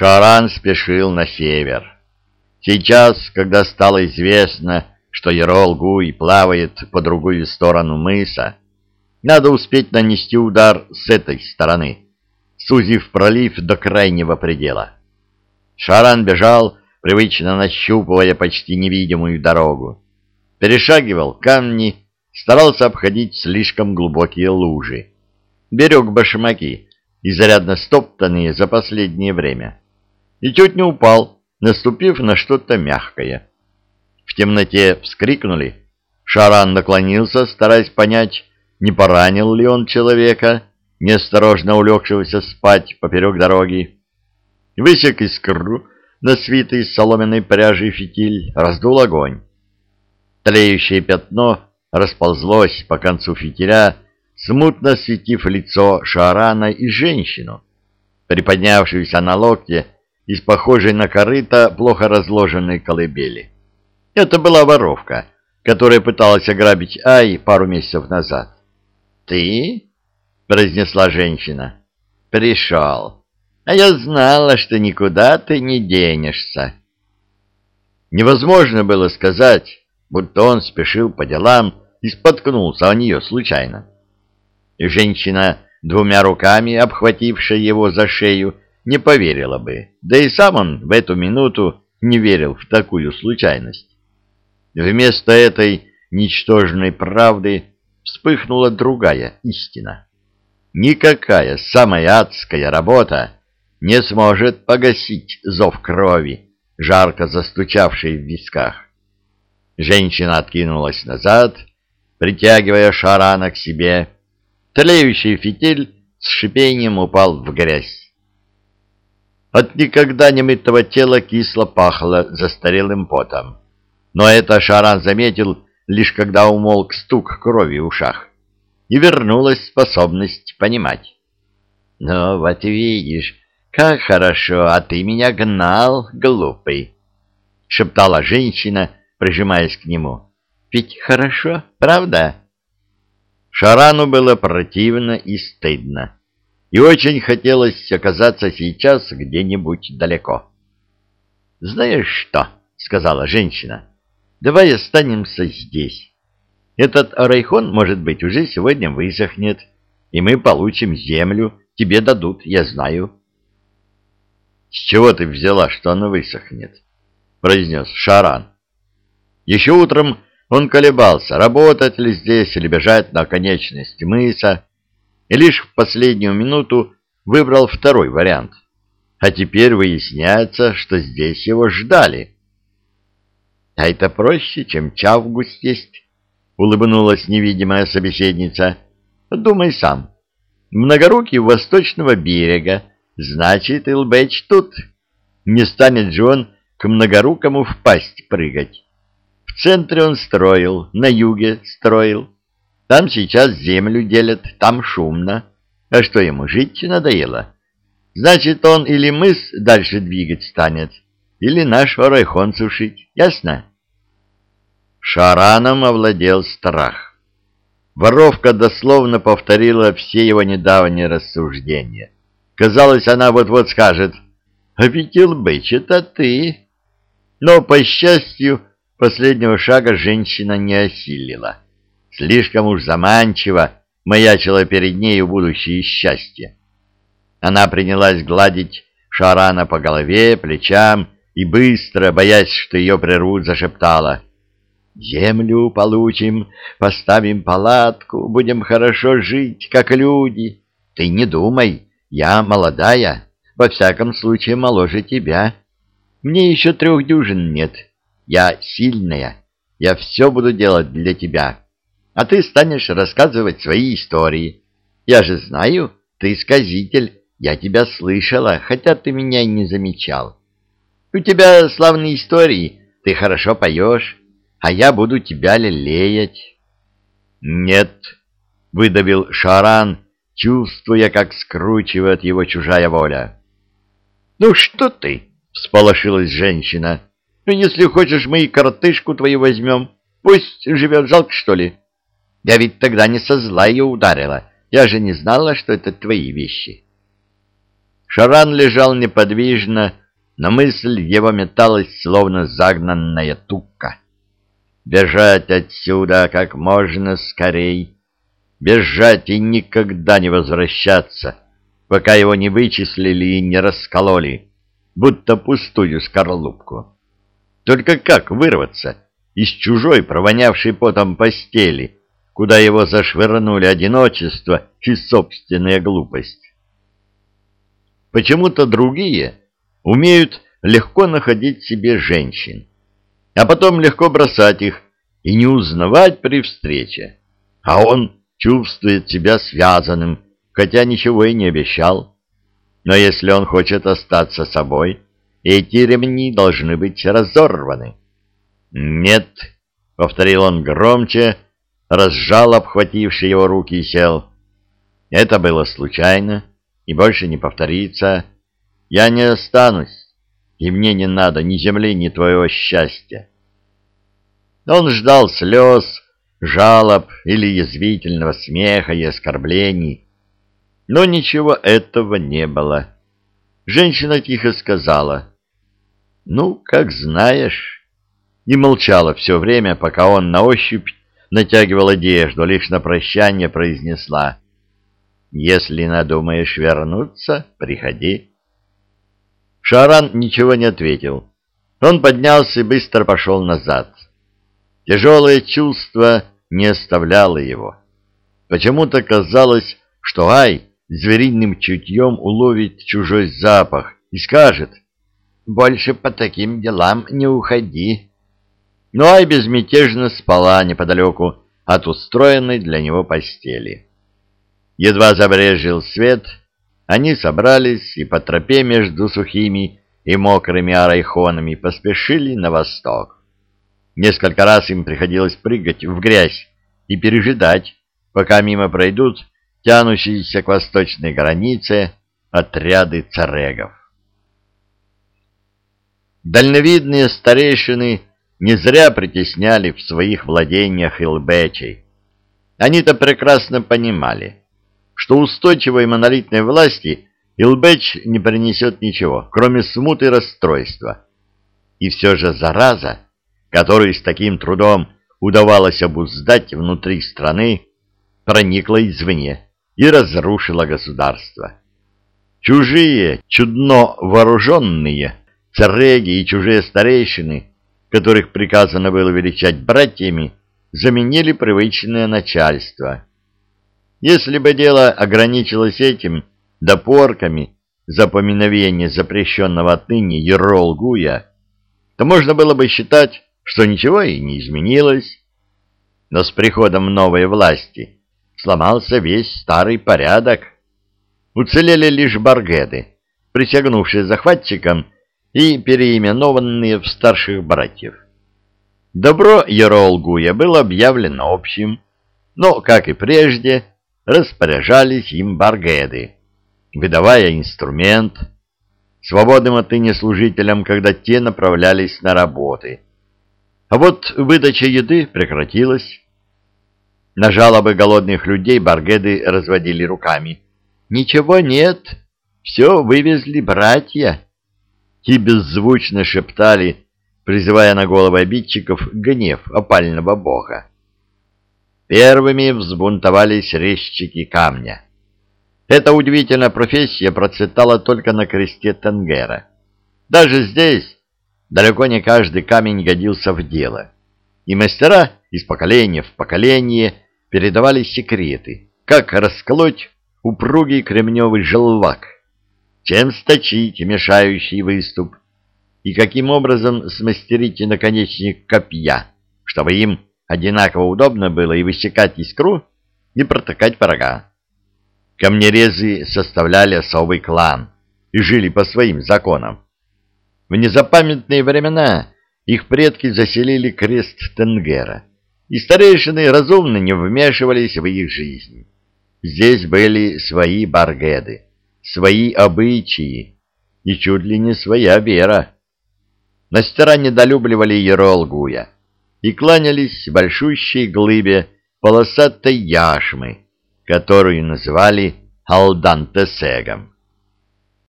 Шаран спешил на север. Сейчас, когда стало известно, что Ерол-Гуй плавает по другую сторону мыса, надо успеть нанести удар с этой стороны, сузив пролив до крайнего предела. Шаран бежал, привычно нащупывая почти невидимую дорогу. Перешагивал камни, старался обходить слишком глубокие лужи. Берег башмаки, изрядно стоптанные за последнее время. И чуть не упал, наступив на что-то мягкое. В темноте вскрикнули. Шаран наклонился, стараясь понять, не поранил ли он человека, неосторожно улегшегося спать поперек дороги. Высек искру на свитый соломенной пряжи фитиль, раздул огонь. Тлеющее пятно расползлось по концу фитиля, смутно светив лицо Шарана и женщину, приподнявшуюся на локте из похожей на корыто плохо разложенной колыбели. Это была воровка, которая пыталась ограбить Ай пару месяцев назад. «Ты?» — произнесла женщина. «Пришел. А я знала, что никуда ты не денешься». Невозможно было сказать, будто он спешил по делам и споткнулся о нее случайно. И женщина, двумя руками обхватившая его за шею, не поверила бы, да и сам он в эту минуту не верил в такую случайность. Вместо этой ничтожной правды вспыхнула другая истина. Никакая самая адская работа не сможет погасить зов крови, жарко застучавшей в висках. Женщина откинулась назад, притягивая Шарана к себе. Тлеющий фитиль с шипением упал в грязь. От никогда не мытого тела кисло пахло застарелым потом. Но это Шаран заметил, лишь когда умолк стук крови в ушах, и вернулась способность понимать. «Ну, вот видишь, как хорошо, а ты меня гнал, глупый!» — шептала женщина, прижимаясь к нему. «Ведь хорошо, правда?» Шарану было противно и стыдно, и очень хотелось оказаться сейчас где-нибудь далеко. «Знаешь что?» — сказала женщина. Давай останемся здесь. Этот райхон, может быть, уже сегодня высохнет, и мы получим землю. Тебе дадут, я знаю. — С чего ты взяла, что она высохнет? — произнес Шаран. Еще утром он колебался, работать ли здесь или бежать на конечность мыса, и лишь в последнюю минуту выбрал второй вариант. А теперь выясняется, что здесь его ждали. А это проще, чем чавгу съесть, — улыбнулась невидимая собеседница. — Думай сам. Многорукий восточного берега, значит, Илбэч тут. Не станет же он к многорукому в прыгать. В центре он строил, на юге строил. Там сейчас землю делят, там шумно. А что ему, жить надоело? Значит, он или мыс дальше двигать станет, или наш орайхон сушить. Ясно? Шараном овладел страх. Воровка дословно повторила все его недавние рассуждения. Казалось, она вот-вот скажет «А Илбыч, это ты!» Но, по счастью, последнего шага женщина не осилила. Слишком уж заманчиво маячило перед нею будущее счастье. Она принялась гладить Шарана по голове, плечам и быстро, боясь, что ее прервут, зашептала — Землю получим, поставим палатку, будем хорошо жить, как люди. Ты не думай, я молодая, во всяком случае моложе тебя. Мне еще трех дюжин нет. Я сильная, я все буду делать для тебя. А ты станешь рассказывать свои истории. Я же знаю, ты сказитель, я тебя слышала, хотя ты меня и не замечал. У тебя славные истории, ты хорошо поешь, а я буду тебя лелеять. — Нет, — выдавил Шаран, чувствуя, как скручивает его чужая воля. — Ну что ты? — всполошилась женщина. — Ну, если хочешь, мы и коротышку твою возьмем. Пусть живет, жалко, что ли? Я ведь тогда не со зла ее ударила. Я же не знала, что это твои вещи. Шаран лежал неподвижно, но мысль его металась, словно загнанная тукка. Бежать отсюда как можно скорей, бежать и никогда не возвращаться, пока его не вычислили и не раскололи, будто пустую скорлупку. Только как вырваться из чужой, провонявшей потом постели, куда его зашвырнули одиночество и собственная глупость? Почему-то другие умеют легко находить себе женщин, а потом легко бросать их и не узнавать при встрече. А он чувствует себя связанным, хотя ничего и не обещал. Но если он хочет остаться собой, эти ремни должны быть разорваны. «Нет», — повторил он громче, разжал обхватившие его руки и сел. «Это было случайно и больше не повторится. Я не останусь, и мне не надо ни земли, ни твоего счастья». Он ждал слез, жалоб или язвительного смеха и оскорблений, но ничего этого не было. Женщина тихо сказала, «Ну, как знаешь», и молчала все время, пока он на ощупь натягивал одежду, лишь на прощание произнесла, «Если надумаешь вернуться, приходи». Шаран ничего не ответил. Он поднялся и быстро пошел назад. Тяжелое чувство не оставляло его. Почему-то казалось, что Ай звериным чутьем уловит чужой запах и скажет «Больше по таким делам не уходи». Но Ай безмятежно спала неподалеку от устроенной для него постели. Едва забрежил свет, они собрались и по тропе между сухими и мокрыми арайхонами поспешили на восток. Несколько раз им приходилось прыгать в грязь и пережидать, пока мимо пройдут тянущиеся к восточной границе отряды царегов. Дальновидные старейшины не зря притесняли в своих владениях илбечей. Они-то прекрасно понимали, что устойчивой монолитной власти Илбеч не принесет ничего, кроме смуты и расстройства. И все же зараза, которую с таким трудом удавалось обуздать внутри страны, проникла извне и разрушила государство. Чужие, чудно вооруженные, цареги и чужие старейшины, которых приказано было величать братьями, заменили привычное начальство. Если бы дело ограничилось этим, допорками за поминовение запрещенного отныне Ерол-Гуя, то можно было бы считать, что ничего и не изменилось. Но с приходом новой власти сломался весь старый порядок. Уцелели лишь баргеды, присягнувшие захватчикам и переименованные в старших братьев. Добро Еролгуя было объявлено общим, но, как и прежде, распоряжались им баргеды, выдавая инструмент, свободным отныне служителям, когда те направлялись на работы. А вот выдача еды прекратилась. На жалобы голодных людей баргеды разводили руками. «Ничего нет, все вывезли братья». И беззвучно шептали, призывая на головы обидчиков гнев опального бога. Первыми взбунтовались резчики камня. Эта удивительная профессия процветала только на кресте Тенгера. Даже здесь далеко не каждый камень годился в дело, и мастера из поколения в поколение передавали секреты, как расколоть упругий кремневый желвак, чем сточить мешающий выступ, и каким образом смастерить наконечник копья, чтобы им одинаково удобно было и высекать искру, и протыкать порога. Камнерезы составляли особый клан и жили по своим законам. В незапамятные времена их предки заселили крест Тенгера, и старейшины разумно не вмешивались в их жизнь. Здесь были свои баргеды, свои обычаи и чуть ли не своя вера. Мастера недолюбливали Еролгуя и кланялись большущей глыбе полосатой яшмы, которую называли Алдантесегом.